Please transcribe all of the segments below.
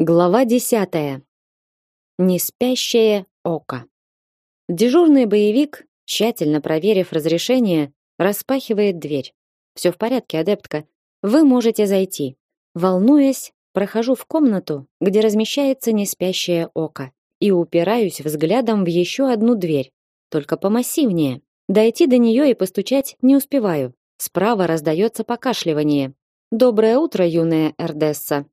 Глава десятая. Неспящее око. Дежурный боевик, тщательно проверив разрешение, распахивает дверь. Все в порядке, адептка. Вы можете зайти. Волнуясь, прохожу в комнату, где размещается неспящее око, и упираюсь взглядом в еще одну дверь, только помассивнее. Дойти до нее и постучать не успеваю. Справа раздается покашливание. Доброе утро, юная Эрдесса.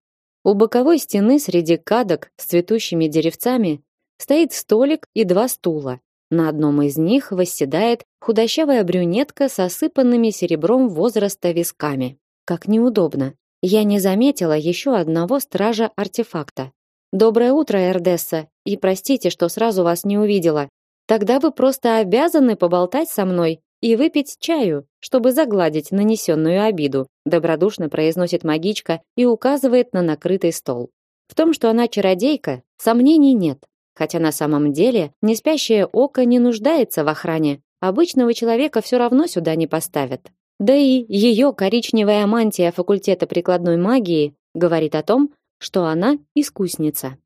У боковой стены среди кадок с цветущими деревцами стоит столик и два стула. На одном из них восседает худощавая брюнетка с осыпанными серебром возраста висками. Как неудобно. Я не заметила еще одного стража артефакта. Доброе утро, Эрдесса, и простите, что сразу вас не увидела. Тогда вы просто обязаны поболтать со мной и выпить чаю, чтобы загладить нанесенную обиду, добродушно произносит магичка и указывает на накрытый стол. В том, что она чародейка, сомнений нет. Хотя на самом деле неспящее око не нуждается в охране. Обычного человека все равно сюда не поставят. Да и ее коричневая мантия факультета прикладной магии говорит о том, что она искусница.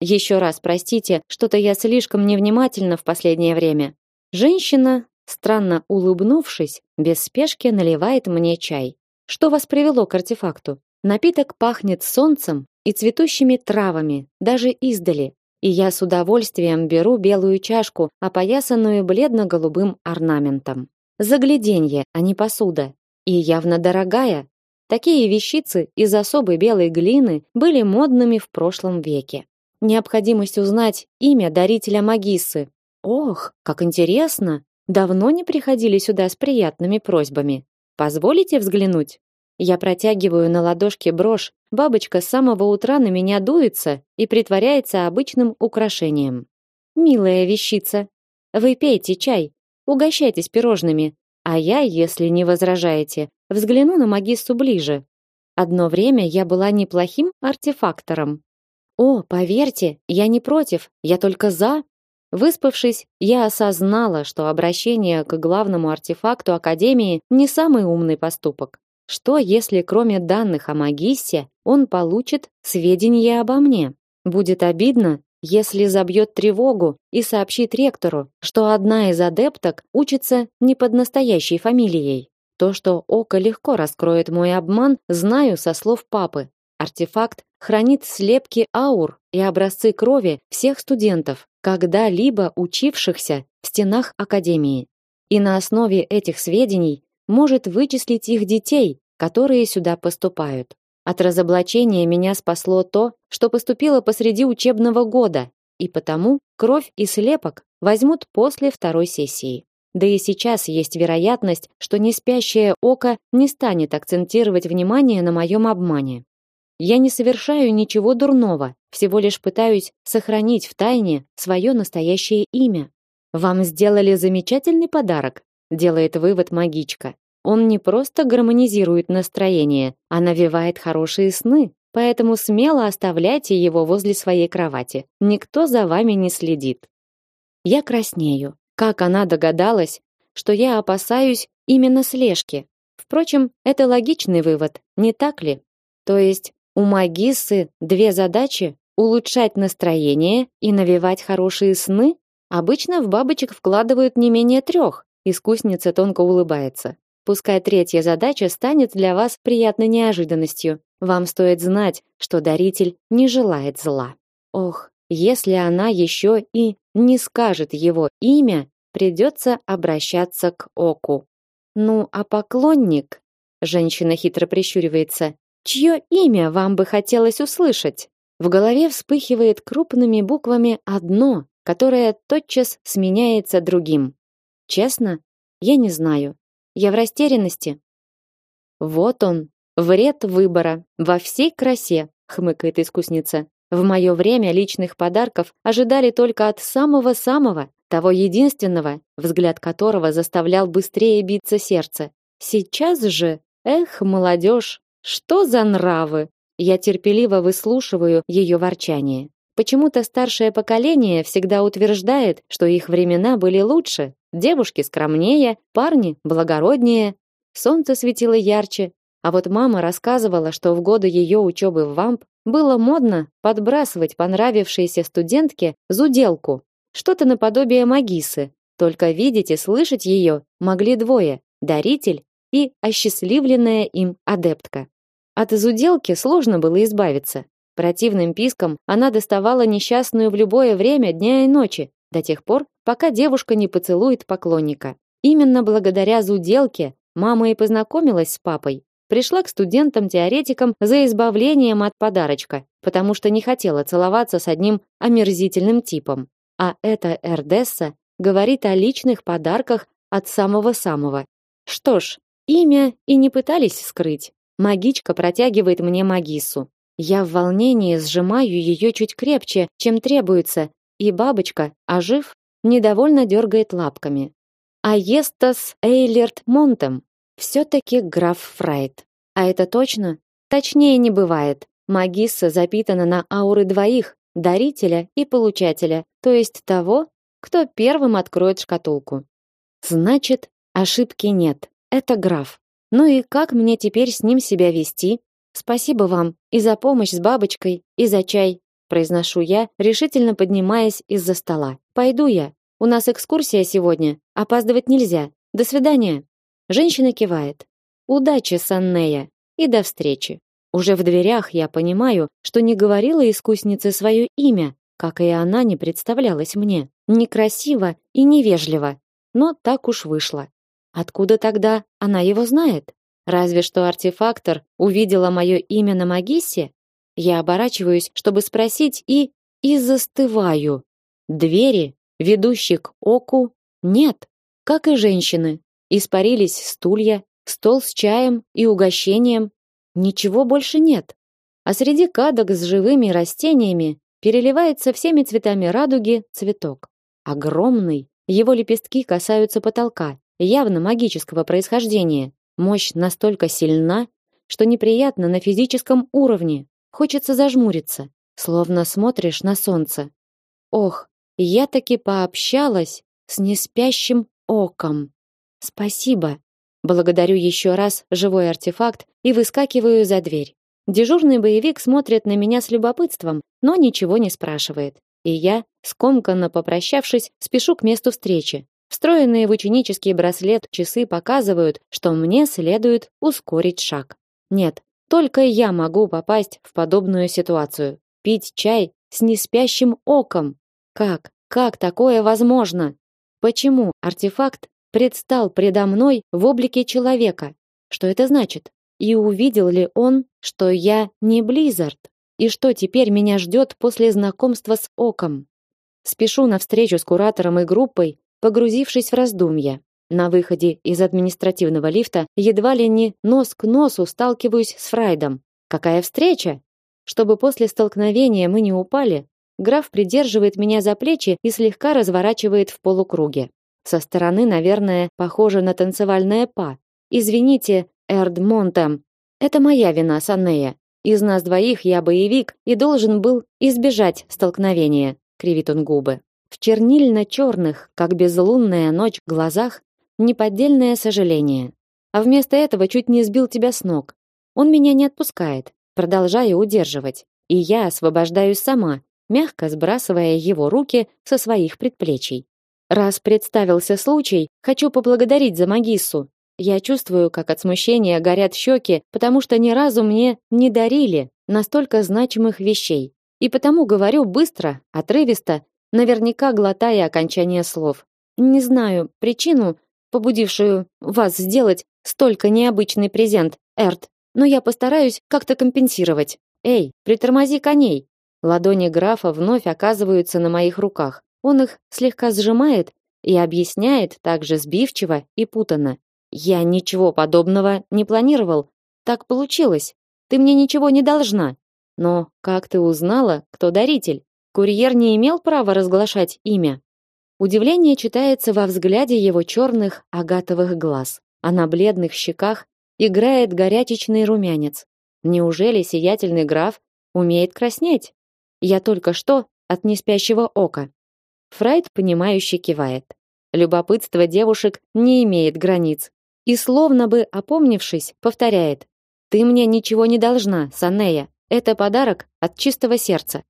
Еще раз простите, что-то я слишком невнимательна в последнее время. Женщина странно улыбнувшись, без спешки наливает мне чай. Что вас привело к артефакту? Напиток пахнет солнцем и цветущими травами, даже издали. И я с удовольствием беру белую чашку, опоясанную бледно-голубым орнаментом. Загляденье, а не посуда. И явно дорогая. Такие вещицы из особой белой глины были модными в прошлом веке. Необходимость узнать имя дарителя магиссы. Ох, как интересно! Давно не приходили сюда с приятными просьбами. Позволите взглянуть? Я протягиваю на ладошке брошь. Бабочка с самого утра на меня дуется и притворяется обычным украшением. Милая вещица, вы пейте чай, угощайтесь пирожными, а я, если не возражаете, взгляну на магиссу ближе. Одно время я была неплохим артефактором. О, поверьте, я не против, я только за. Выспавшись, я осознала, что обращение к главному артефакту Академии не самый умный поступок. Что, если кроме данных о магиссе он получит сведения обо мне? Будет обидно, если забьет тревогу и сообщит ректору, что одна из адепток учится не под настоящей фамилией. То, что Око легко раскроет мой обман, знаю со слов папы. Артефакт хранит слепки аур и образцы крови всех студентов, когда-либо учившихся в стенах академии. И на основе этих сведений может вычислить их детей, которые сюда поступают. От разоблачения меня спасло то, что поступило посреди учебного года, и потому кровь и слепок возьмут после второй сессии. Да и сейчас есть вероятность, что неспящее око не станет акцентировать внимание на моем обмане. Я не совершаю ничего дурного, всего лишь пытаюсь сохранить в тайне свое настоящее имя. Вам сделали замечательный подарок, делает вывод магичка. Он не просто гармонизирует настроение, а навевает хорошие сны, поэтому смело оставляйте его возле своей кровати. Никто за вами не следит. Я краснею. Как она догадалась, что я опасаюсь именно слежки? Впрочем, это логичный вывод, не так ли? То есть у магиссы две задачи: улучшать настроение и навевать хорошие сны. Обычно в бабочек вкладывают не менее трех. Искусница тонко улыбается. Пускай третья задача станет для вас приятной неожиданностью. Вам стоит знать, что даритель не желает зла. Ох, если она еще и не скажет его имя, придется обращаться к Оку. Ну, а поклонник? Женщина хитро прищуривается. Чье имя вам бы хотелось услышать? В голове вспыхивает крупными буквами одно, которое тотчас сменяется другим. Честно, я не знаю. Я в растерянности. Вот он, вред выбора во всей красе, хмыкает искусница. В мое время личных подарков ожидали только от самого-самого, того единственного, взгляд которого заставлял быстрее биться сердце. Сейчас же, эх, молодежь, что за нравы? Я терпеливо выслушиваю ее ворчание. Почему-то старшее поколение всегда утверждает, что их времена были лучше. Девушки скромнее, парни благороднее, солнце светило ярче, А вот мама рассказывала, что в годы ее учебы в ВАМП было модно подбрасывать понравившейся студентке зуделку, что-то наподобие магисы. Только видеть и слышать ее могли двое: даритель и осчастливленная им адептка. От зуделки сложно было избавиться. Противным писком она доставала несчастную в любое время дня и ночи, до тех пор, пока девушка не поцелует поклонника. Именно благодаря зуделке мама и познакомилась с папой, пришла к студентам-теоретикам за избавлением от подарочка, потому что не хотела целоваться с одним омерзительным типом. А эта Эрдесса говорит о личных подарках от самого-самого. Что ж, имя и не пытались скрыть. Магичка протягивает мне магису. Я в волнении сжимаю ее чуть крепче, чем требуется, и бабочка, ожив, недовольно дергает лапками. Аестас Эйлерт Монтем, все-таки граф Фрайт. А это точно? Точнее не бывает. Магисса запитана на ауры двоих, дарителя и получателя, то есть того, кто первым откроет шкатулку. Значит, ошибки нет. Это граф. Ну и как мне теперь с ним себя вести? Спасибо вам и за помощь с бабочкой, и за чай, произношу я, решительно поднимаясь из-за стола. Пойду я. У нас экскурсия сегодня. Опаздывать нельзя. До свидания. Женщина кивает. Удачи, Саннея, и до встречи. Уже в дверях я понимаю, что не говорила искуснице свое имя, как и она не представлялась мне. Некрасиво и невежливо, но так уж вышло. Откуда тогда она его знает? Разве что артефактор увидела мое имя на магиссе? Я оборачиваюсь, чтобы спросить, и и застываю. Двери, ведущие к оку, нет, как и женщины, Испарились стулья, стол с чаем и угощением. Ничего больше нет. А среди кадок с живыми растениями переливается всеми цветами радуги цветок. Огромный, его лепестки касаются потолка, явно магического происхождения. Мощь настолько сильна, что неприятно на физическом уровне. Хочется зажмуриться, словно смотришь на солнце. Ох, я таки пообщалась с неспящим оком. Спасибо. Благодарю еще раз живой артефакт и выскакиваю за дверь. Дежурный боевик смотрит на меня с любопытством, но ничего не спрашивает. И я, скомканно попрощавшись, спешу к месту встречи. Встроенные в ученический браслет часы показывают, что мне следует ускорить шаг. Нет, только я могу попасть в подобную ситуацию. Пить чай с неспящим оком. Как? Как такое возможно? Почему артефакт предстал предо мной в облике человека. Что это значит? И увидел ли он, что я не Близзард? И что теперь меня ждет после знакомства с Оком? Спешу на встречу с куратором и группой, погрузившись в раздумья. На выходе из административного лифта едва ли не нос к носу сталкиваюсь с Фрайдом. Какая встреча? Чтобы после столкновения мы не упали, граф придерживает меня за плечи и слегка разворачивает в полукруге. Со стороны, наверное, похоже на танцевальное па. Извините, Эрдмонтом. Это моя вина, Санея. Из нас двоих я боевик и должен был избежать столкновения, кривит он губы. В чернильно-черных, как безлунная ночь, глазах неподдельное сожаление. А вместо этого чуть не сбил тебя с ног. Он меня не отпускает, продолжая удерживать. И я освобождаюсь сама, мягко сбрасывая его руки со своих предплечий. Раз представился случай, хочу поблагодарить за магиссу. Я чувствую, как от смущения горят щеки, потому что ни разу мне не дарили настолько значимых вещей. И потому говорю быстро, отрывисто, наверняка глотая окончание слов. Не знаю причину, побудившую вас сделать столько необычный презент, Эрт, но я постараюсь как-то компенсировать. Эй, притормози коней. Ладони графа вновь оказываются на моих руках. Он их слегка сжимает и объясняет также сбивчиво и путанно. Я ничего подобного не планировал. Так получилось. Ты мне ничего не должна. Но как ты узнала, кто даритель? Курьер не имел права разглашать имя. Удивление читается во взгляде его черных агатовых глаз, а на бледных щеках играет горячечный румянец. Неужели сиятельный граф умеет краснеть? Я только что от неспящего ока. Фрайд понимающе кивает. Любопытство девушек не имеет границ. И словно бы опомнившись, повторяет: Ты мне ничего не должна, Санея. Это подарок от чистого сердца.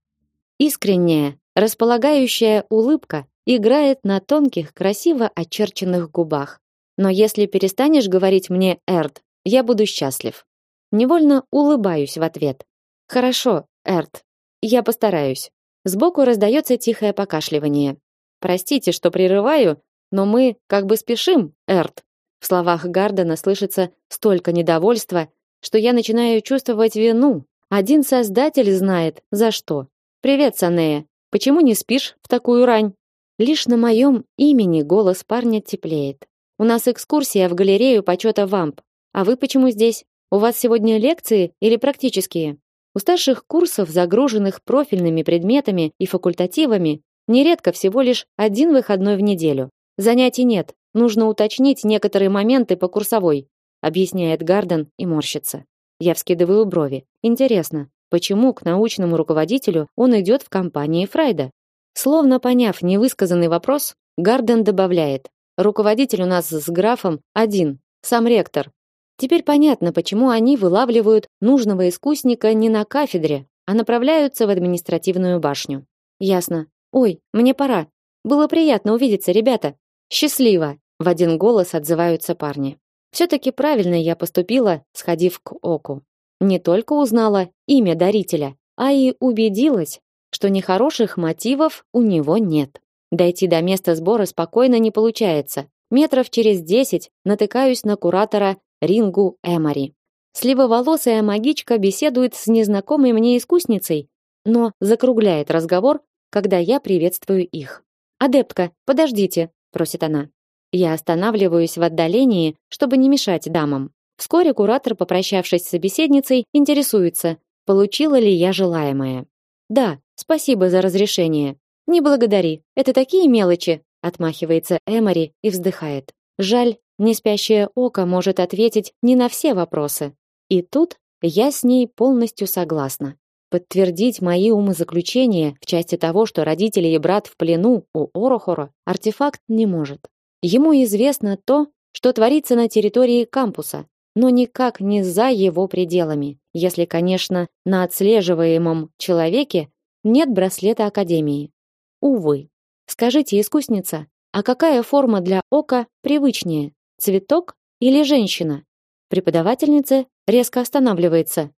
Искренняя, располагающая улыбка играет на тонких, красиво очерченных губах. Но если перестанешь говорить мне Эрд, я буду счастлив. Невольно улыбаюсь в ответ. Хорошо, Эрд. Я постараюсь. Сбоку раздается тихое покашливание. Простите, что прерываю, но мы как бы спешим, Эрд. В словах Гардена слышится столько недовольства, что я начинаю чувствовать вину. Один создатель знает, за что. Привет, Санея. Почему не спишь в такую рань? Лишь на моем имени голос парня теплеет. У нас экскурсия в галерею почета вамп. А вы почему здесь? У вас сегодня лекции или практические? У старших курсов, загруженных профильными предметами и факультативами, нередко всего лишь один выходной в неделю. Занятий нет, нужно уточнить некоторые моменты по курсовой, объясняет Гарден и морщится. Я вскидываю брови. Интересно, почему к научному руководителю он идет в компании Фрайда? Словно поняв невысказанный вопрос, Гарден добавляет: Руководитель у нас с графом один, сам ректор. Теперь понятно, почему они вылавливают нужного искусника не на кафедре, а направляются в административную башню. Ясно. Ой, мне пора. Было приятно увидеться, ребята. Счастливо, в один голос отзываются парни. все таки правильно я поступила, сходив к Оку. Не только узнала имя дарителя, а и убедилась, что нехороших мотивов у него нет. Дойти до места сбора спокойно не получается. Метров через десять натыкаюсь на куратора Рингу Эмори. Сливоволосая магичка беседует с незнакомой мне искусницей, но закругляет разговор, когда я приветствую их. «Адептка, подождите», — просит она. Я останавливаюсь в отдалении, чтобы не мешать дамам. Вскоре куратор, попрощавшись с собеседницей, интересуется, получила ли я желаемое. «Да, спасибо за разрешение. Не благодари, это такие мелочи, отмахивается Эмори и вздыхает. Жаль, не спящее око может ответить не на все вопросы. И тут я с ней полностью согласна. Подтвердить мои умозаключения в части того, что родители и брат в плену у Орохора, артефакт не может. Ему известно то, что творится на территории кампуса, но никак не за его пределами, если, конечно, на отслеживаемом человеке нет браслета Академии. Увы. Скажите, искусница, а какая форма для ока привычнее? Цветок или женщина? Преподавательница резко останавливается.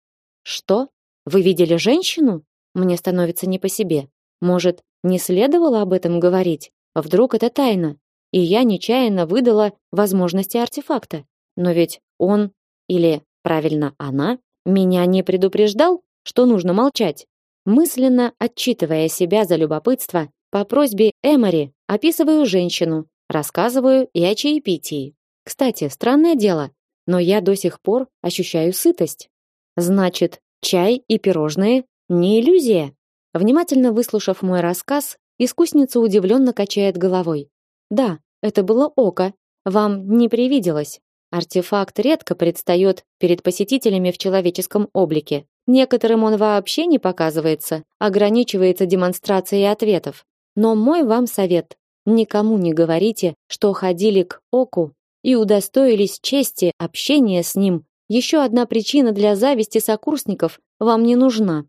Что? Вы видели женщину? Мне становится не по себе. Может, не следовало об этом говорить? Вдруг это тайна? И я нечаянно выдала возможности артефакта. Но ведь он или, правильно, она меня не предупреждал, что нужно молчать. Мысленно отчитывая себя за любопытство, по просьбе Эмори описываю женщину, рассказываю и о чаепитии. Кстати, странное дело, но я до сих пор ощущаю сытость. Значит, чай и пирожные не иллюзия. Внимательно выслушав мой рассказ, искусница удивленно качает головой. Да, это было око. Вам не привиделось. Артефакт редко предстает перед посетителями в человеческом облике. Некоторым он вообще не показывается, ограничивается демонстрацией ответов. Но мой вам совет: никому не говорите, что ходили к Оку и удостоились чести общения с ним. Еще одна причина для зависти сокурсников вам не нужна.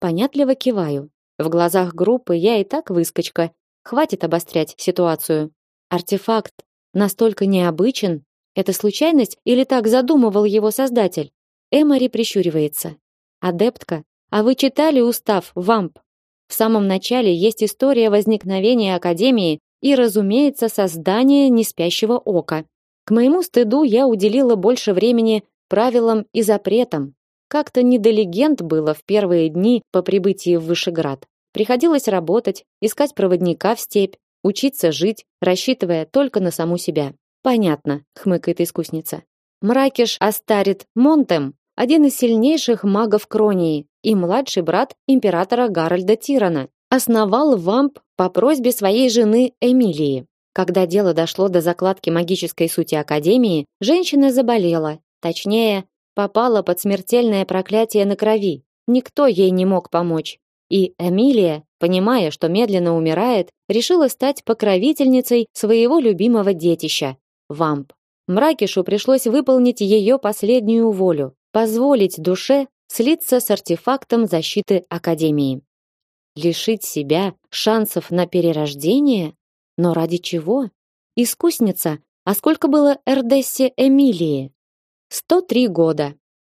Понятливо киваю. В глазах группы я и так выскочка. Хватит обострять ситуацию. Артефакт настолько необычен. Это случайность или так задумывал его создатель? Эмори прищуривается. Адептка, а вы читали устав Вамп? В самом начале есть история возникновения академии и, разумеется, создания неспящего ока. К моему стыду я уделила больше времени правилам и запретам. Как-то не до легенд было в первые дни по прибытии в Вышеград. Приходилось работать, искать проводника в степь, учиться жить, рассчитывая только на саму себя. Понятно, хмыкает искусница. Мракиш Астарит Монтем, один из сильнейших магов Кронии, и младший брат императора Гарольда Тирана, основал вамп по просьбе своей жены Эмилии. Когда дело дошло до закладки магической сути академии, женщина заболела, точнее, попала под смертельное проклятие на крови. Никто ей не мог помочь. И Эмилия, понимая, что медленно умирает, решила стать покровительницей своего любимого детища вамп. Мракишу пришлось выполнить ее последнюю волю, позволить душе слиться с артефактом защиты Академии. Лишить себя шансов на перерождение? Но ради чего? Искусница, а сколько было Эрдессе Эмилии? 103 года.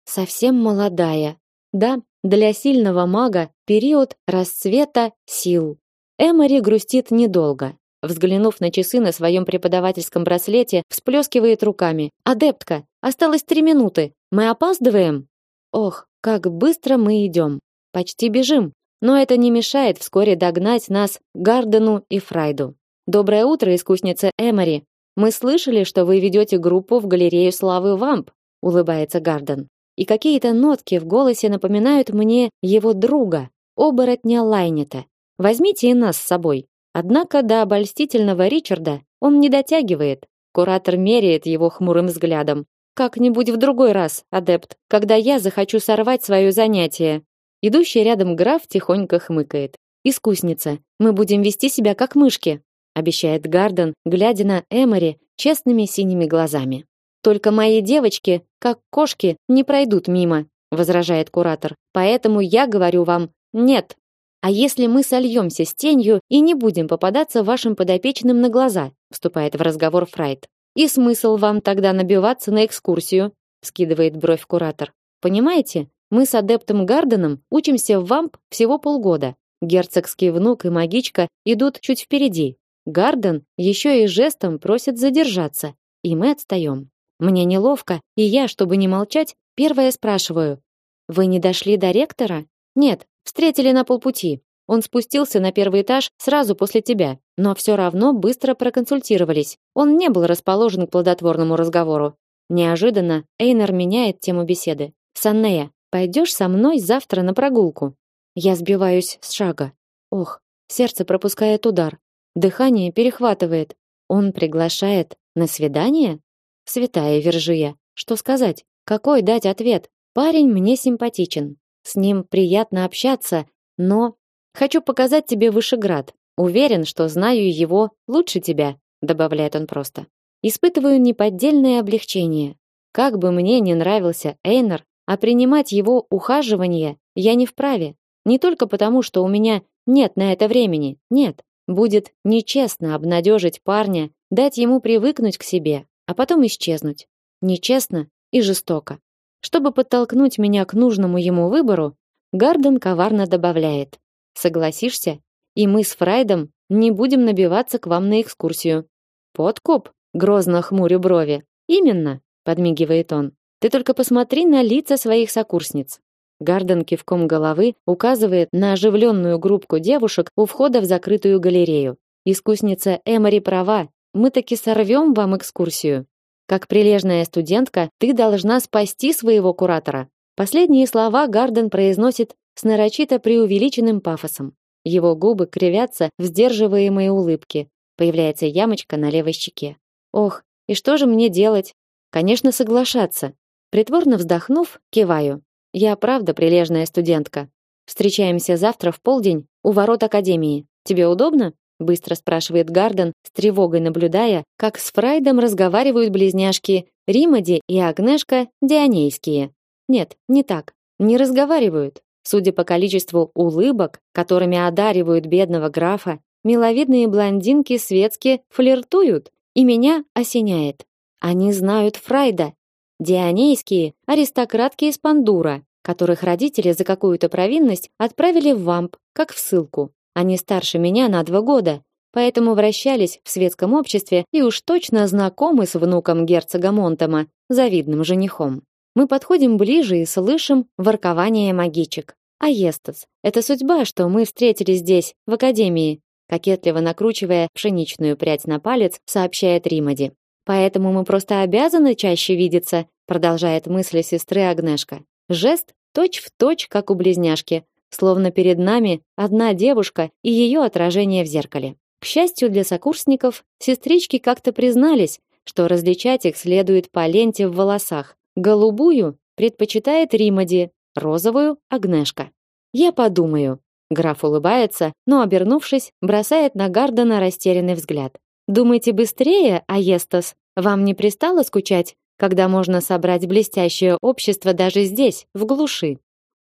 Совсем молодая. Да, для сильного мага период расцвета сил. Эмори грустит недолго. Взглянув на часы на своем преподавательском браслете, всплескивает руками. «Адептка, осталось три минуты. Мы опаздываем?» Ох, как быстро мы идем. Почти бежим. Но это не мешает вскоре догнать нас Гардену и Фрайду. «Доброе утро, искусница Эмори. Мы слышали, что вы ведете группу в галерею славы Вамп», улыбается Гарден. И какие-то нотки в голосе напоминают мне его друга, оборотня Лайнета. Возьмите и нас с собой. Однако до обольстительного Ричарда он не дотягивает. Куратор меряет его хмурым взглядом. Как-нибудь в другой раз, адепт, когда я захочу сорвать свое занятие. Идущий рядом граф тихонько хмыкает. Искусница, мы будем вести себя как мышки, обещает Гарден, глядя на Эмори честными синими глазами. Только мои девочки, как кошки, не пройдут мимо, возражает куратор. Поэтому я говорю вам: нет. А если мы сольемся с тенью и не будем попадаться вашим подопечным на глаза, вступает в разговор Фрайт. И смысл вам тогда набиваться на экскурсию? скидывает бровь куратор. Понимаете? Мы с адептом Гарденом учимся в ВАМП всего полгода. Герцогский внук и магичка идут чуть впереди. Гарден еще и жестом просит задержаться, и мы отстаем. Мне неловко, и я, чтобы не молчать, первая спрашиваю: "Вы не дошли до ректора?" "Нет, Встретили на полпути. Он спустился на первый этаж сразу после тебя, но все равно быстро проконсультировались. Он не был расположен к плодотворному разговору. Неожиданно Эйнер меняет тему беседы. Саннея, пойдешь со мной завтра на прогулку? Я сбиваюсь с шага. Ох, сердце пропускает удар. Дыхание перехватывает. Он приглашает на свидание? Святая Вержия. Что сказать? Какой дать ответ? Парень мне симпатичен. С ним приятно общаться, но хочу показать тебе Вышеград. Уверен, что знаю его лучше тебя, добавляет он просто. Испытываю неподдельное облегчение. Как бы мне не нравился Эйнер, а принимать его ухаживание я не вправе. Не только потому, что у меня нет на это времени. Нет, будет нечестно обнадежить парня, дать ему привыкнуть к себе, а потом исчезнуть. Нечестно и жестоко. Чтобы подтолкнуть меня к нужному ему выбору, Гарден коварно добавляет: "Согласишься, и мы с Фрайдом не будем набиваться к вам на экскурсию". Подкуп, грозно хмурю брови. Именно, подмигивает он. Ты только посмотри на лица своих сокурсниц. Гарден кивком головы указывает на оживленную группку девушек у входа в закрытую галерею. Искусница Эмори права, мы таки сорвем вам экскурсию. Как прилежная студентка, ты должна спасти своего куратора. Последние слова Гарден произносит с нарочито преувеличенным пафосом. Его губы кривятся в сдерживаемой улыбке. Появляется ямочка на левой щеке. Ох, и что же мне делать? Конечно, соглашаться. Притворно вздохнув, киваю. Я правда прилежная студентка. Встречаемся завтра в полдень у ворот академии. Тебе удобно? Быстро спрашивает Гарден, с тревогой наблюдая, как с Фрайдом разговаривают близняшки Римади и Агнешка Дионейские. Нет, не так. Не разговаривают. Судя по количеству улыбок, которыми одаривают бедного графа, миловидные блондинки светски флиртуют, и меня осеняет. Они знают Фрайда. Дионейские аристократки из Пандура, которых родители за какую-то провинность отправили в вамп, как в ссылку. Они старше меня на два года, поэтому вращались в светском обществе и уж точно знакомы с внуком герцога Монтема, завидным женихом. Мы подходим ближе и слышим воркование магичек. А Естас, это судьба, что мы встретились здесь, в академии, кокетливо накручивая пшеничную прядь на палец, сообщает Римади. Поэтому мы просто обязаны чаще видеться, продолжает мысли сестры Агнешка. Жест точь в точь, как у близняшки, словно перед нами одна девушка и ее отражение в зеркале. К счастью для сокурсников, сестрички как-то признались, что различать их следует по ленте в волосах. Голубую предпочитает Римади, розовую Агнешка. Я подумаю. Граф улыбается, но обернувшись, бросает на Гардена растерянный взгляд. Думайте быстрее, Аестас. Вам не пристало скучать когда можно собрать блестящее общество даже здесь, в глуши.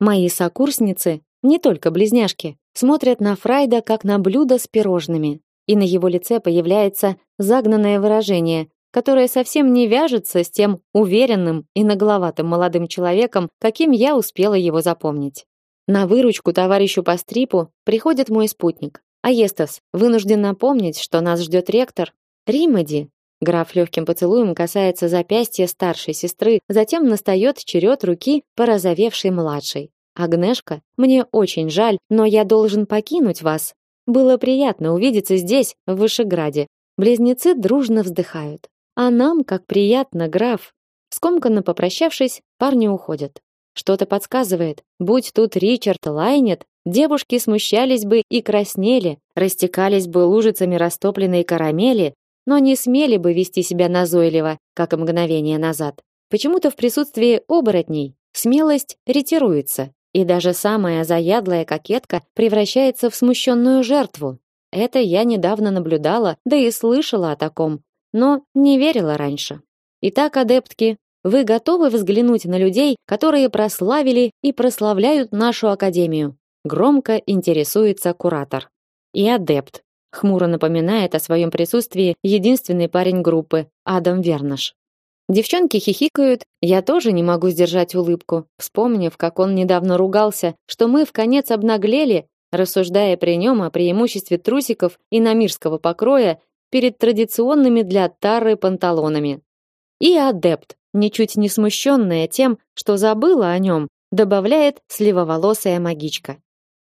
Мои сокурсницы, не только близняшки, смотрят на Фрайда как на блюдо с пирожными, и на его лице появляется загнанное выражение, которое совсем не вяжется с тем уверенным и нагловатым молодым человеком, каким я успела его запомнить. На выручку товарищу по стрипу приходит мой спутник. Аестас вынужден напомнить, что нас ждет ректор. Римади. Граф легким поцелуем касается запястья старшей сестры, затем настает черед руки порозовевшей младшей. Агнешка, мне очень жаль, но я должен покинуть вас. Было приятно увидеться здесь, в Вышеграде. Близнецы дружно вздыхают. А нам, как приятно, граф. Скомканно попрощавшись, парни уходят. Что-то подсказывает, будь тут Ричард Лайнет, девушки смущались бы и краснели, растекались бы лужицами растопленной карамели, но не смели бы вести себя назойливо, как и мгновение назад. Почему-то в присутствии оборотней смелость ретируется, и даже самая заядлая кокетка превращается в смущенную жертву. Это я недавно наблюдала, да и слышала о таком, но не верила раньше. Итак, адептки, вы готовы взглянуть на людей, которые прославили и прославляют нашу академию? Громко интересуется куратор. И адепт. Хмуро напоминает о своем присутствии единственный парень группы, Адам Вернаш. Девчонки хихикают, я тоже не могу сдержать улыбку, вспомнив, как он недавно ругался, что мы в конец обнаглели, рассуждая при нем о преимуществе трусиков и намирского покроя перед традиционными для Тары панталонами. И адепт, ничуть не смущенная тем, что забыла о нем, добавляет сливоволосая магичка.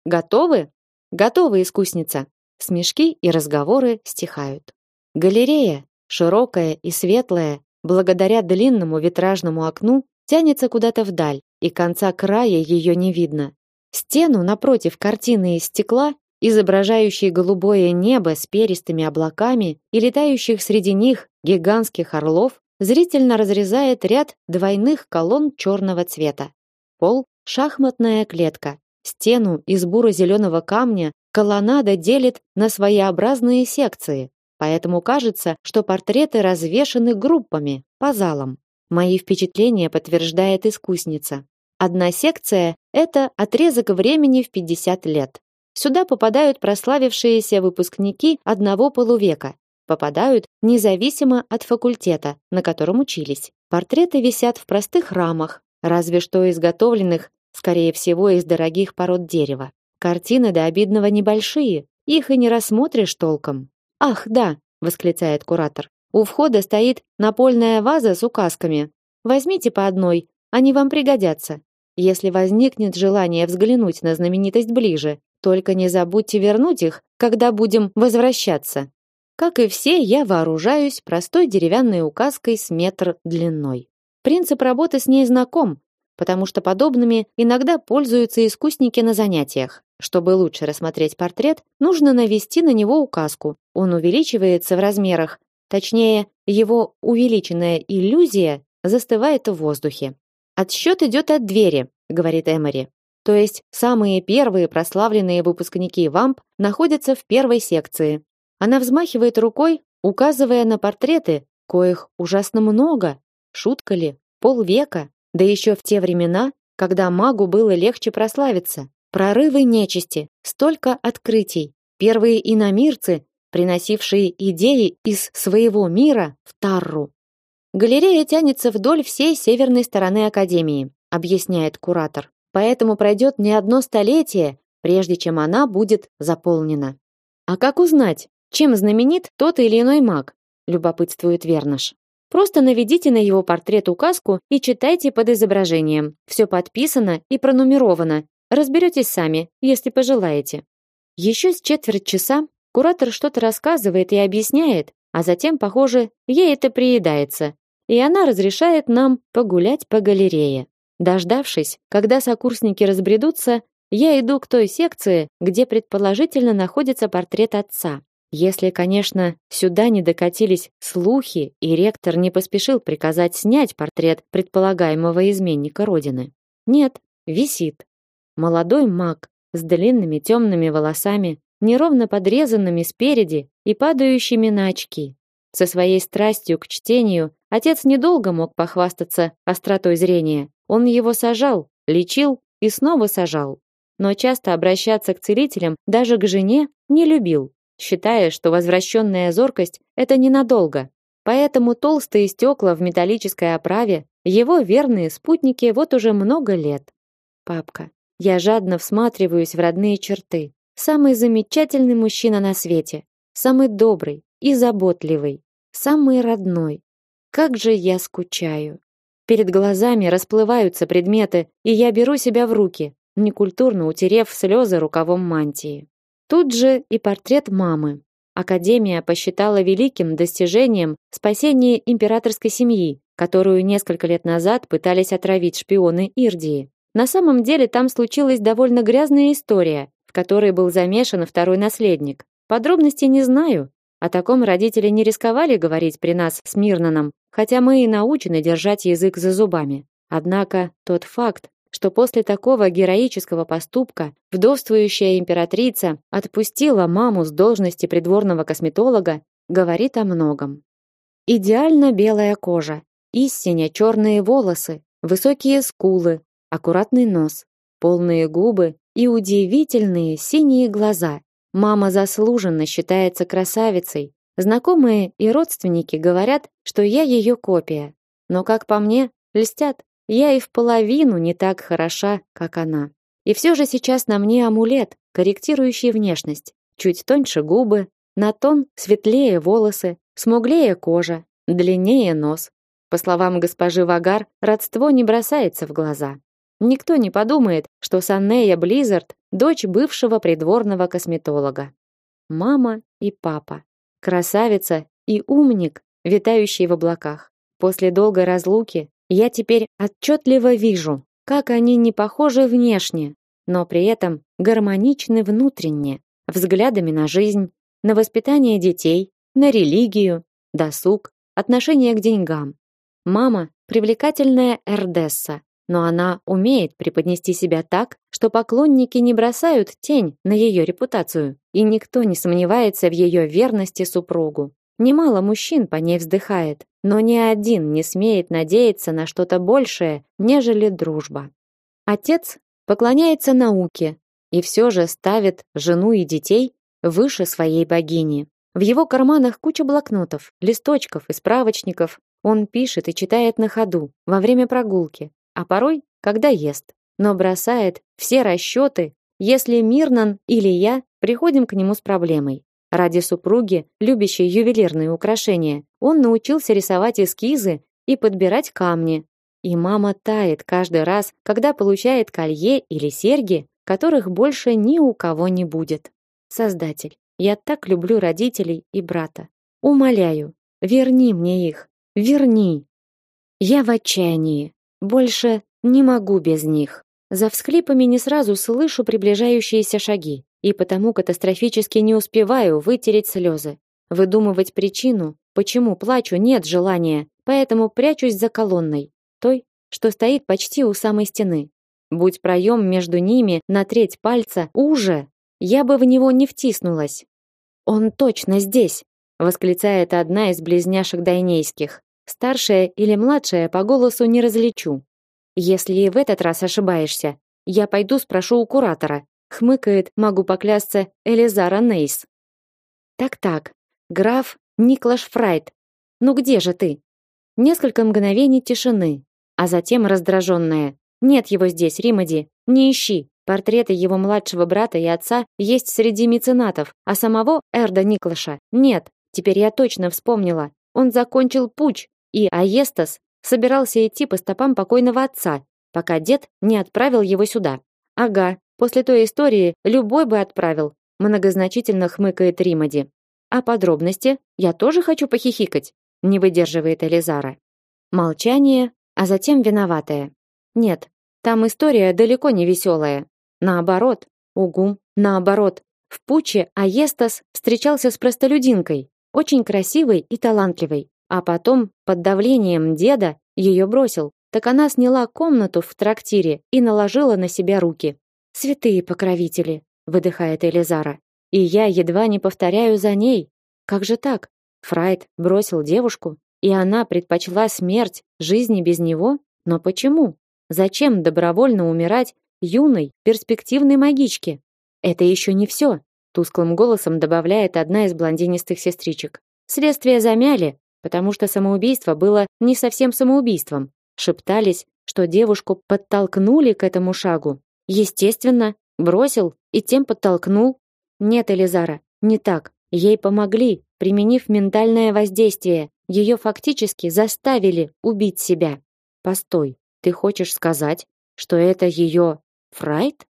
Готовы? Готовы, искусница. Смешки и разговоры стихают. Галерея, широкая и светлая, благодаря длинному витражному окну, тянется куда-то вдаль, и конца края ее не видно. Стену напротив картины из стекла, изображающей голубое небо с перистыми облаками и летающих среди них гигантских орлов, зрительно разрезает ряд двойных колонн черного цвета. Пол шахматная клетка. Стену из буро-зеленого камня колоннада делит на своеобразные секции, поэтому кажется, что портреты развешаны группами по залам. Мои впечатления подтверждает искусница. Одна секция это отрезок времени в 50 лет. Сюда попадают прославившиеся выпускники одного полувека, попадают независимо от факультета, на котором учились. Портреты висят в простых рамах, разве что изготовленных, скорее всего, из дорогих пород дерева. Картины до обидного небольшие, их и не рассмотришь толком. Ах, да, восклицает куратор. У входа стоит напольная ваза с указками. Возьмите по одной, они вам пригодятся. Если возникнет желание взглянуть на знаменитость ближе, только не забудьте вернуть их, когда будем возвращаться. Как и все, я вооружаюсь простой деревянной указкой с метр длиной. Принцип работы с ней знаком, потому что подобными иногда пользуются искусники на занятиях. Чтобы лучше рассмотреть портрет, нужно навести на него указку. Он увеличивается в размерах, точнее, его увеличенная иллюзия застывает в воздухе. Отсчет идет от двери, говорит Эмори. То есть самые первые прославленные выпускники ВАМП находятся в первой секции, она взмахивает рукой, указывая на портреты, коих ужасно много. Шутка ли? Полвека, да еще в те времена, когда магу было легче прославиться. Прорывы нечисти, столько открытий. Первые иномирцы, приносившие идеи из своего мира в Тарру. Галерея тянется вдоль всей северной стороны академии, объясняет куратор. Поэтому пройдет не одно столетие, прежде чем она будет заполнена. А как узнать, чем знаменит тот или иной маг? Любопытствует Вернаш. Просто наведите на его портрет указку и читайте под изображением. Все подписано и пронумеровано. Разберетесь сами, если пожелаете. Еще с четверть часа куратор что-то рассказывает и объясняет, а затем, похоже, ей это приедается, и она разрешает нам погулять по галерее. Дождавшись, когда сокурсники разбредутся, я иду к той секции, где предположительно находится портрет отца. Если, конечно, сюда не докатились слухи, и ректор не поспешил приказать снять портрет предполагаемого изменника родины. Нет, висит. Молодой маг с длинными темными волосами, неровно подрезанными спереди и падающими на очки. Со своей страстью к чтению Отец недолго мог похвастаться остротой зрения. Он его сажал, лечил и снова сажал. Но часто обращаться к целителям, даже к жене, не любил, считая, что возвращенная зоркость – это ненадолго. Поэтому толстые стекла в металлической оправе – его верные спутники вот уже много лет. Папка, я жадно всматриваюсь в родные черты. Самый замечательный мужчина на свете, самый добрый и заботливый, самый родной. Как же я скучаю. Перед глазами расплываются предметы, и я беру себя в руки, некультурно утерев слезы рукавом мантии. Тут же и портрет мамы. Академия посчитала великим достижением спасение императорской семьи, которую несколько лет назад пытались отравить шпионы Ирдии. На самом деле там случилась довольно грязная история, в которой был замешан второй наследник. Подробностей не знаю. О таком родители не рисковали говорить при нас с Мирнаном, хотя мы и научены держать язык за зубами. Однако тот факт, что после такого героического поступка вдовствующая императрица отпустила маму с должности придворного косметолога, говорит о многом. Идеально белая кожа, истинно черные волосы, высокие скулы, аккуратный нос, полные губы и удивительные синие глаза. Мама заслуженно считается красавицей. Знакомые и родственники говорят, что я ее копия. Но как по мне, льстят. Я и в половину не так хороша, как она. И все же сейчас на мне амулет, корректирующий внешность. Чуть тоньше губы, на тон светлее волосы, смуглее кожа, длиннее нос. По словам госпожи Вагар, родство не бросается в глаза. Никто не подумает, что Саннея Близзард дочь бывшего придворного косметолога. Мама и папа. Красавица и умник, витающий в облаках. После долгой разлуки я теперь отчетливо вижу, как они не похожи внешне, но при этом гармоничны внутренне, взглядами на жизнь, на воспитание детей, на религию, досуг, отношение к деньгам. Мама привлекательная эрдесса, но она умеет преподнести себя так, что поклонники не бросают тень на ее репутацию, и никто не сомневается в ее верности супругу. Немало мужчин по ней вздыхает, но ни один не смеет надеяться на что-то большее, нежели дружба. Отец поклоняется науке и все же ставит жену и детей выше своей богини. В его карманах куча блокнотов, листочков и справочников. Он пишет и читает на ходу, во время прогулки, а порой, когда ест, но бросает все расчеты, если Мирнан или я приходим к нему с проблемой. Ради супруги, любящей ювелирные украшения, он научился рисовать эскизы и подбирать камни. И мама тает каждый раз, когда получает колье или серьги, которых больше ни у кого не будет. Создатель, я так люблю родителей и брата. Умоляю, верни мне их. Верни. Я в отчаянии. Больше не могу без них. За всхлипами не сразу слышу приближающиеся шаги, и потому катастрофически не успеваю вытереть слезы. Выдумывать причину, почему плачу, нет желания, поэтому прячусь за колонной, той, что стоит почти у самой стены. Будь проем между ними на треть пальца уже, я бы в него не втиснулась. Он точно здесь, восклицает одна из близняшек Дайнейских. Старшая или младшая по голосу не различу. Если и в этот раз ошибаешься, я пойду спрошу у куратора. Хмыкает, могу поклясться, Элизара Нейс. Так-так, граф Никлаш Фрайт. Ну где же ты? Несколько мгновений тишины, а затем раздраженная. Нет его здесь, Римади. Не ищи. Портреты его младшего брата и отца есть среди меценатов, а самого Эрда Никлаша нет. Теперь я точно вспомнила. Он закончил путь, и Аестас собирался идти по стопам покойного отца, пока дед не отправил его сюда. Ага, после той истории любой бы отправил, многозначительно хмыкает Римади. А подробности я тоже хочу похихикать, не выдерживает Элизара. Молчание, а затем виноватая. Нет, там история далеко не веселая. Наоборот, угу, наоборот. В пуче Аестас встречался с простолюдинкой, очень красивой и талантливой. А потом, под давлением деда, ее бросил. Так она сняла комнату в трактире и наложила на себя руки. Святые покровители, выдыхает Элизара. И я едва не повторяю за ней. Как же так? Фрайд бросил девушку, и она предпочла смерть жизни без него? Но почему? Зачем добровольно умирать юной, перспективной магичке? Это еще не все, тусклым голосом добавляет одна из блондинистых сестричек. Следствие замяли, потому что самоубийство было не совсем самоубийством. Шептались, что девушку подтолкнули к этому шагу. Естественно, бросил и тем подтолкнул. Нет, Элизара, не так. Ей помогли, применив ментальное воздействие. Ее фактически заставили убить себя. Постой, ты хочешь сказать, что это ее Фрайт?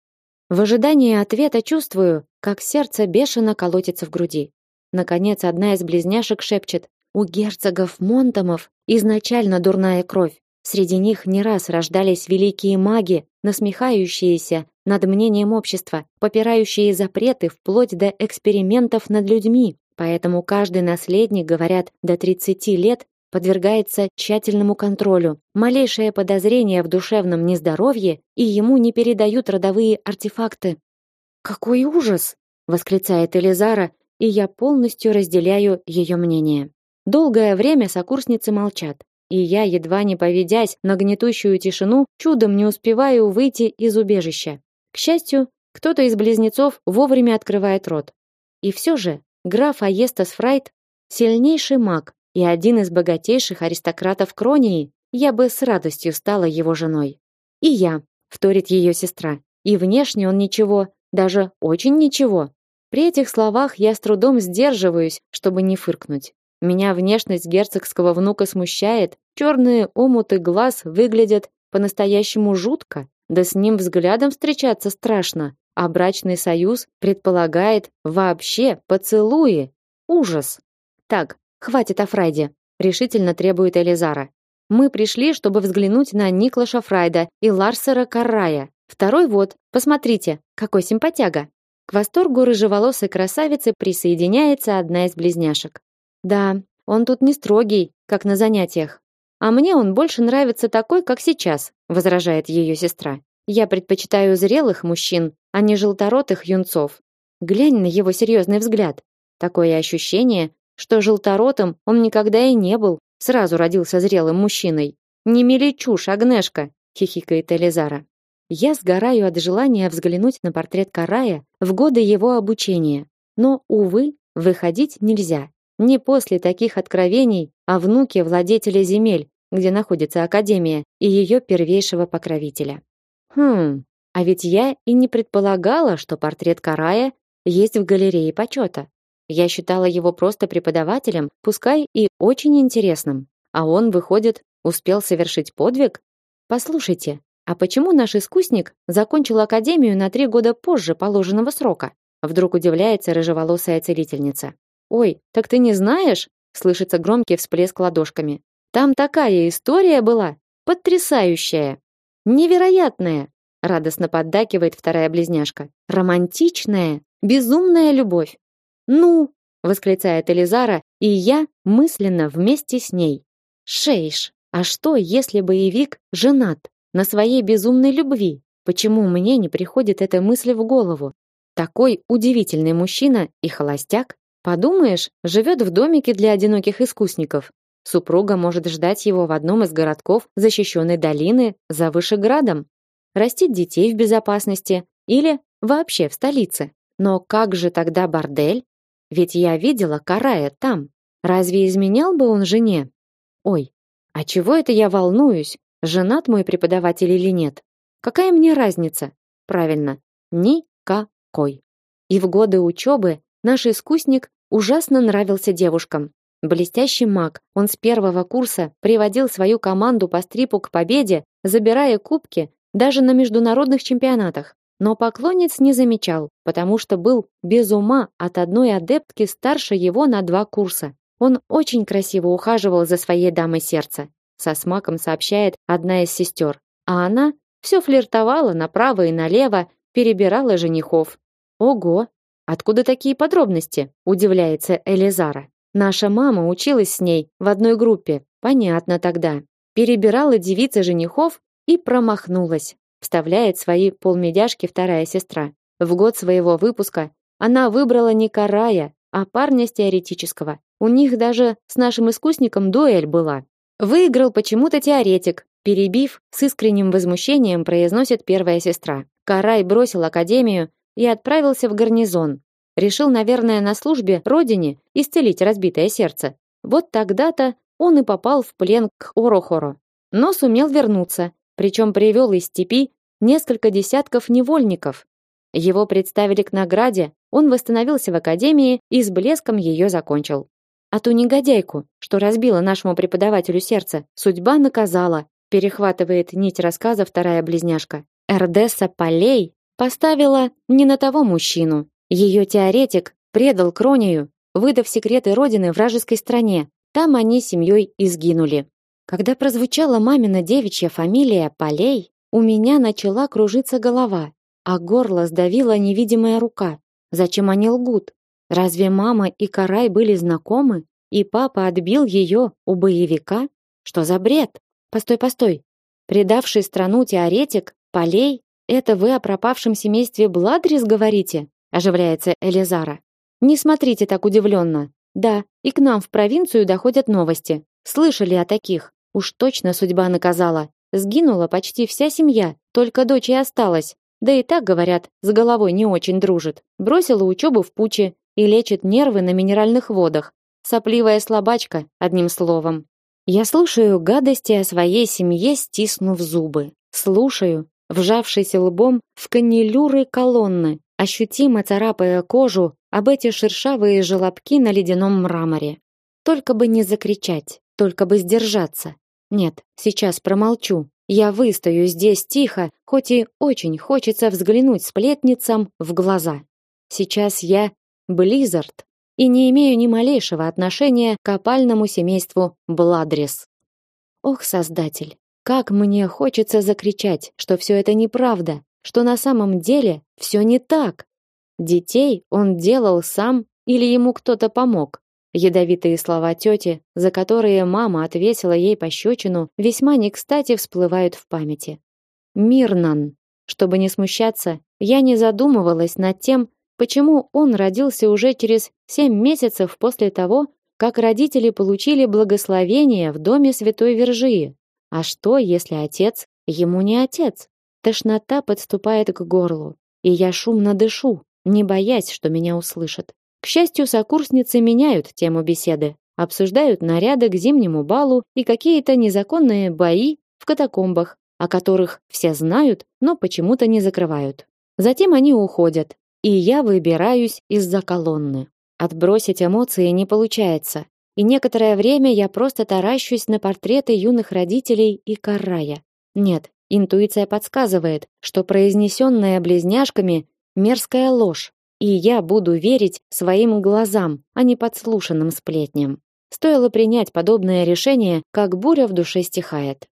В ожидании ответа чувствую, как сердце бешено колотится в груди. Наконец, одна из близняшек шепчет: "У герцогов Монтомов изначально дурная кровь. Среди них не раз рождались великие маги, насмехающиеся над мнением общества, попирающие запреты вплоть до экспериментов над людьми. Поэтому каждый наследник, говорят, до 30 лет подвергается тщательному контролю. Малейшее подозрение в душевном нездоровье, и ему не передают родовые артефакты. Какой ужас, восклицает Элизара, и я полностью разделяю ее мнение. Долгое время сокурсницы молчат, и я, едва не поведясь на гнетущую тишину, чудом не успеваю выйти из убежища. К счастью, кто-то из близнецов вовремя открывает рот. И все же граф Аестас Фрайт сильнейший маг и один из богатейших аристократов Кронии. Я бы с радостью стала его женой. И я, вторит ее сестра. И внешне он ничего, даже очень ничего. При этих словах я с трудом сдерживаюсь, чтобы не фыркнуть. Меня внешность герцогского внука смущает, черные омуты глаз выглядят по-настоящему жутко, да с ним взглядом встречаться страшно, а брачный союз предполагает вообще поцелуи. Ужас. Так, хватит о Фрайде, решительно требует Элизара. Мы пришли, чтобы взглянуть на Никлаша Фрайда и Ларсера Каррая. Второй вот, посмотрите, какой симпатяга. К восторгу рыжеволосой красавицы присоединяется одна из близняшек. Да, он тут не строгий, как на занятиях. А мне он больше нравится такой, как сейчас, возражает ее сестра. Я предпочитаю зрелых мужчин, а не желторотых юнцов. Глянь на его серьезный взгляд. Такое ощущение, что желторотым он никогда и не был, сразу родился зрелым мужчиной. Не мели чушь, Агнешка, хихикает Элизара. Я сгораю от желания взглянуть на портрет Карая в годы его обучения. Но увы, выходить нельзя. Не после таких откровений о внуке владетеля земель, где находится академия, и ее первейшего покровителя. Хм, а ведь я и не предполагала, что портрет Карая есть в галерее почета. Я считала его просто преподавателем, пускай и очень интересным. А он, выходит, успел совершить подвиг? Послушайте, а почему наш искусник закончил академию на три года позже положенного срока? Вдруг удивляется рыжеволосая целительница. Ой, так ты не знаешь? Слышится громкий всплеск ладошками. Там такая история была, потрясающая, невероятная. Радостно поддакивает вторая близняшка. Романтичная, безумная любовь. Ну, восклицает Элизара, и я мысленно вместе с ней. Шейш, а что, если боевик женат на своей безумной любви? Почему мне не приходит эта мысль в голову? Такой удивительный мужчина и холостяк. Подумаешь, живет в домике для одиноких искусников. Супруга может ждать его в одном из городков защищенной долины за Вышеградом, растить детей в безопасности или вообще в столице. Но как же тогда бордель? Ведь я видела Карая там. Разве изменял бы он жене? Ой, а чего это я волнуюсь? Женат мой преподаватель или нет? Какая мне разница? Правильно, никакой. И в годы учебы наш искусник ужасно нравился девушкам. Блестящий маг, он с первого курса приводил свою команду по стрипу к победе, забирая кубки даже на международных чемпионатах. Но поклонниц не замечал, потому что был без ума от одной адептки старше его на два курса. Он очень красиво ухаживал за своей дамой сердца, со смаком сообщает одна из сестер. А она все флиртовала направо и налево, перебирала женихов. Ого, Откуда такие подробности? удивляется Элизара. Наша мама училась с ней в одной группе. Понятно тогда. Перебирала девица женихов и промахнулась. Вставляет свои полмедяшки вторая сестра. В год своего выпуска она выбрала не Карая, а парня с теоретического. У них даже с нашим искусником дуэль была. Выиграл почему-то теоретик, перебив, с искренним возмущением произносит первая сестра. Карай бросил академию и отправился в гарнизон. Решил, наверное, на службе родине исцелить разбитое сердце. Вот тогда-то он и попал в плен к Орохоро, но сумел вернуться, причем привел из степи несколько десятков невольников. Его представили к награде, он восстановился в академии и с блеском ее закончил. А ту негодяйку, что разбила нашему преподавателю сердце, судьба наказала. Перехватывает нить рассказа вторая близняшка. Эрдесса Полей поставила не на того мужчину. Ее теоретик предал Кронию, выдав секреты родины вражеской стране. Там они семьей и сгинули. Когда прозвучала мамина девичья фамилия Полей, у меня начала кружиться голова, а горло сдавила невидимая рука. Зачем они лгут? Разве мама и Карай были знакомы, и папа отбил ее у боевика? Что за бред? Постой, постой. Предавший страну теоретик Полей, это вы о пропавшем семействе Бладрис говорите? Оживляется Элизара. Не смотрите так удивленно. Да, и к нам в провинцию доходят новости. Слышали о таких? Уж точно судьба наказала. Сгинула почти вся семья, только дочь и осталась. Да и так, говорят, с головой не очень дружит. Бросила учебу в пуче и лечит нервы на минеральных водах. Сопливая слабачка, одним словом. Я слушаю гадости о своей семье, стиснув зубы. Слушаю, вжавшись лбом в канилюры колонны, ощутимо царапая кожу об эти шершавые желобки на ледяном мраморе. Только бы не закричать, только бы сдержаться. Нет, сейчас промолчу. Я выстою здесь тихо, хоть и очень хочется взглянуть сплетницам в глаза. Сейчас я Близзард и не имею ни малейшего отношения к опальному семейству Бладрис. Ох, создатель, как мне хочется закричать, что все это неправда, что на самом деле все не так. Детей он делал сам или ему кто-то помог. Ядовитые слова тети, за которые мама отвесила ей пощечину, весьма не кстати всплывают в памяти. Мирнан. Чтобы не смущаться, я не задумывалась над тем, почему он родился уже через семь месяцев после того, как родители получили благословение в доме Святой Вержии. А что, если отец ему не отец? Тошнота подступает к горлу, и я шумно дышу, не боясь, что меня услышат. К счастью, сокурсницы меняют тему беседы, обсуждают наряды к зимнему балу и какие-то незаконные бои в катакомбах, о которых все знают, но почему-то не закрывают. Затем они уходят, и я выбираюсь из-за колонны. Отбросить эмоции не получается, и некоторое время я просто таращусь на портреты юных родителей и Карая. Нет, интуиция подсказывает, что произнесенное близняшками мерзкая ложь, и я буду верить своим глазам, а не подслушанным сплетням. Стоило принять подобное решение, как буря в душе стихает.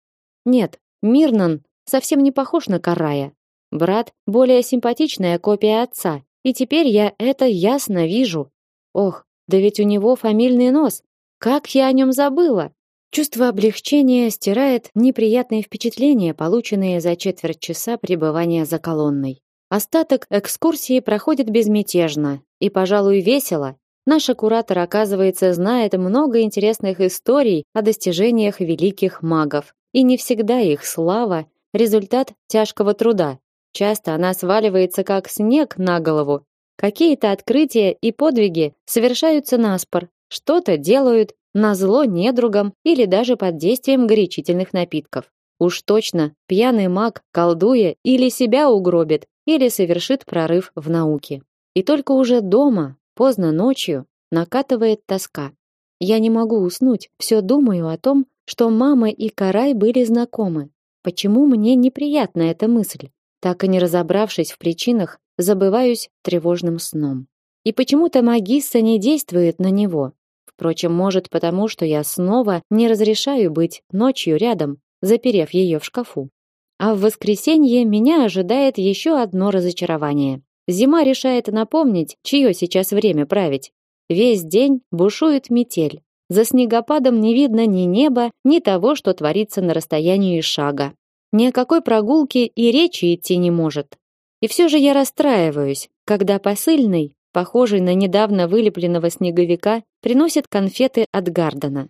Нет, Мирнан совсем не похож на Карая. Брат более симпатичная копия отца, и теперь я это ясно вижу. Ох, да ведь у него фамильный нос. Как я о нем забыла? Чувство облегчения стирает неприятные впечатления, полученные за четверть часа пребывания за колонной. Остаток экскурсии проходит безмятежно и, пожалуй, весело. Наша куратор, оказывается, знает много интересных историй о достижениях великих магов, и не всегда их слава результат тяжкого труда. Часто она сваливается как снег на голову. Какие-то открытия и подвиги совершаются наспор, что-то делают на зло недругам или даже под действием горячительных напитков. Уж точно, пьяный маг, колдуя, или себя угробит, или совершит прорыв в науке. И только уже дома, поздно ночью, накатывает тоска. Я не могу уснуть, все думаю о том, что мама и Карай были знакомы. Почему мне неприятна эта мысль? Так и не разобравшись в причинах, забываюсь тревожным сном. И почему-то магисса не действует на него. Впрочем, может потому, что я снова не разрешаю быть ночью рядом, заперев ее в шкафу. А в воскресенье меня ожидает еще одно разочарование. Зима решает напомнить, чье сейчас время править. Весь день бушует метель. За снегопадом не видно ни неба, ни того, что творится на расстоянии шага. Ни о какой прогулке и речи идти не может. И все же я расстраиваюсь, когда посыльный похожий на недавно вылепленного снеговика, приносит конфеты от Гардена.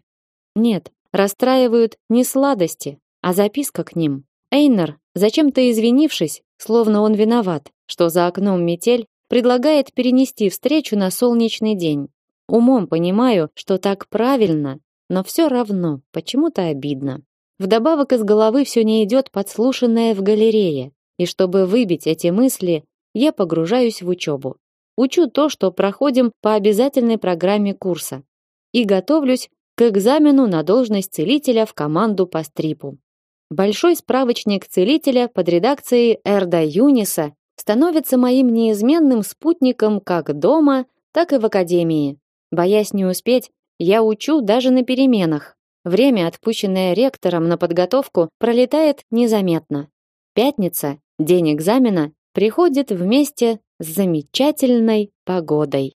Нет, расстраивают не сладости, а записка к ним. Эйнер, зачем-то извинившись, словно он виноват, что за окном метель, предлагает перенести встречу на солнечный день. Умом понимаю, что так правильно, но все равно почему-то обидно. Вдобавок из головы все не идет подслушанное в галерее, и чтобы выбить эти мысли, я погружаюсь в учебу. Учу то, что проходим по обязательной программе курса, и готовлюсь к экзамену на должность целителя в команду по стрипу. Большой справочник целителя под редакцией Эрда Юниса становится моим неизменным спутником как дома, так и в академии. Боясь не успеть, я учу даже на переменах. Время, отпущенное ректором на подготовку, пролетает незаметно. Пятница, день экзамена, приходит вместе замечательной погодой.